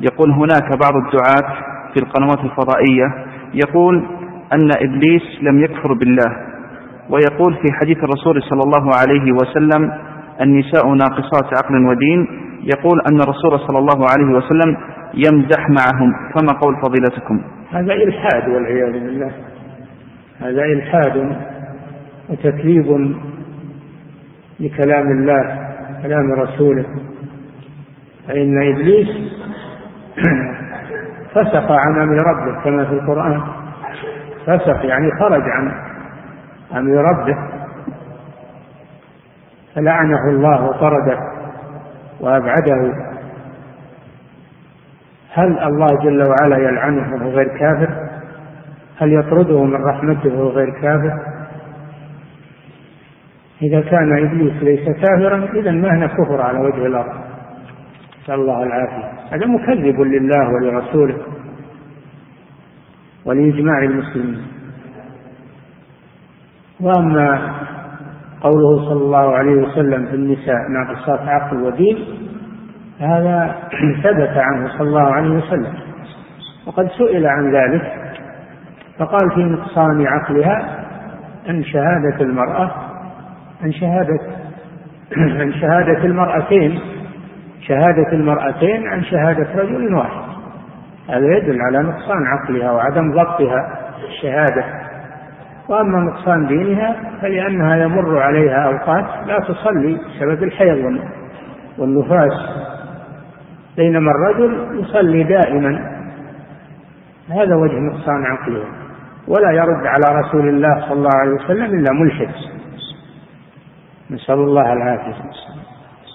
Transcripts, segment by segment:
يقول هناك بعض الدعاة في القنوات الفضائية يقول أن إبليس لم يكفر بالله ويقول في حديث الرسول صلى الله عليه وسلم النساء ناقصات عقل ودين يقول أن الرسول صلى الله عليه وسلم يمزح معهم فما قول فضيلتكم؟ هذا إلحاد والعياذ بالله هذا إلحاد وتكذيب لكلام الله كلام رسوله فإن إبليس فسق عن أمر ربه كما في القرآن. فسق يعني خرج عن أمر ربه. فلعنه الله وطرده وأبعده. هل الله جل وعلا يلعنه وهو غير كافر؟ هل يطرده من رحمته وهو غير كافر؟ إذا كان إبليس ليس كافرا إذا ما هنا كفر على وجه الأرض؟ نسأل الله العافية. هذا مكذب لله ولرسوله ولإجماع المسلمين. وأما قوله صلى الله عليه وسلم في النساء ناقصات عقل ودين هذا ثبت عنه صلى الله عليه وسلم. وقد سئل عن ذلك فقال في نقصان عقلها عن شهادة المرأة عن شهادة عن شهادة المرأتين شهادة المرأتين عن شهادة رجل واحد. هذا يدل على نقصان عقلها وعدم ضبطها الشهادة. وأما نقصان دينها فلأنها يمر عليها أوقات لا تصلي بسبب الحيض والنفاس. بينما الرجل يصلي دائما. هذا وجه نقصان عقله. ولا يرد على رسول الله صلى الله عليه وسلم إلا ملحد. نسأل الله العافية.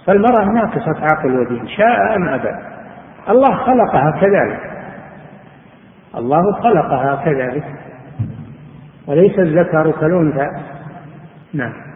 فالمرأة ناقصة عقل ودين شاء أم أبى. الله خلقها كذلك. الله خلقها كذلك. وليس الذكر كالأنثى. نعم.